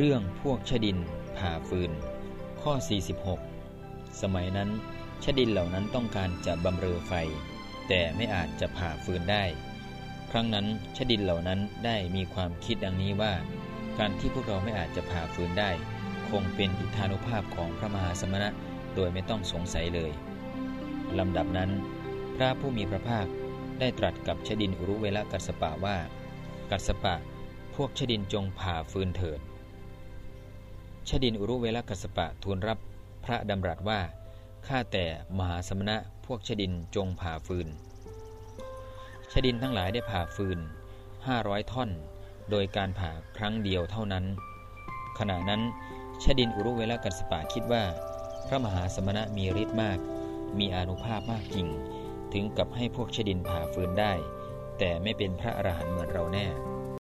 เรื่องพวกชดินผ่าฟืน ข้อ 46 สมัยนั้นชดินเหล่านั้นต้องการจะบำเรอไฟ แต่ไม่อาจจะผ่าฟืนได้ ครั้งนั้นชดินเหล่านั้นได้มีความคิดดังนี้ว่า การที่พวกเราไม่อาจจะผ่าฟืนได้ คงเป็นอิทธานุภาพของพระมหาสมณะโดยไม่ต้องสงสัยเลยลำดับนั้น พระผู้มีพระภาคได้ตรัสกับชดินอุรุเวลกัสปะว่า กัสปะ พวกชดินจงผ่าฟืนเถิด ชดินอุรุเวลกัสปะทูลรับพระดำรัสว่า ข้าแต่มหาสมณะพวกชดินจงผ่าฟืน ชดินทั้งหลายได้ผ่าฟืนห้าร้อยท่อน โดยการผ่าครั้งเดียวเท่านั้น ขณะนั้นชดินอุรุเวลกัสปะคิดว่า พระมหาสมณะมีฤทธิ์มาก มีอนุภาพมากจริง ถึงกับให้พวกชดินผ่าฟืนได้ แต่ไม่เป็นพระอรหันต์เหมือนเราแน่